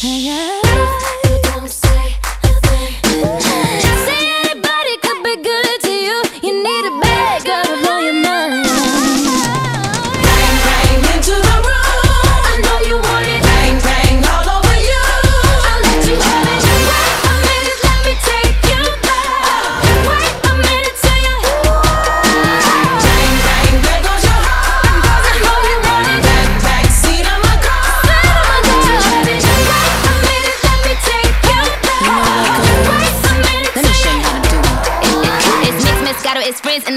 It's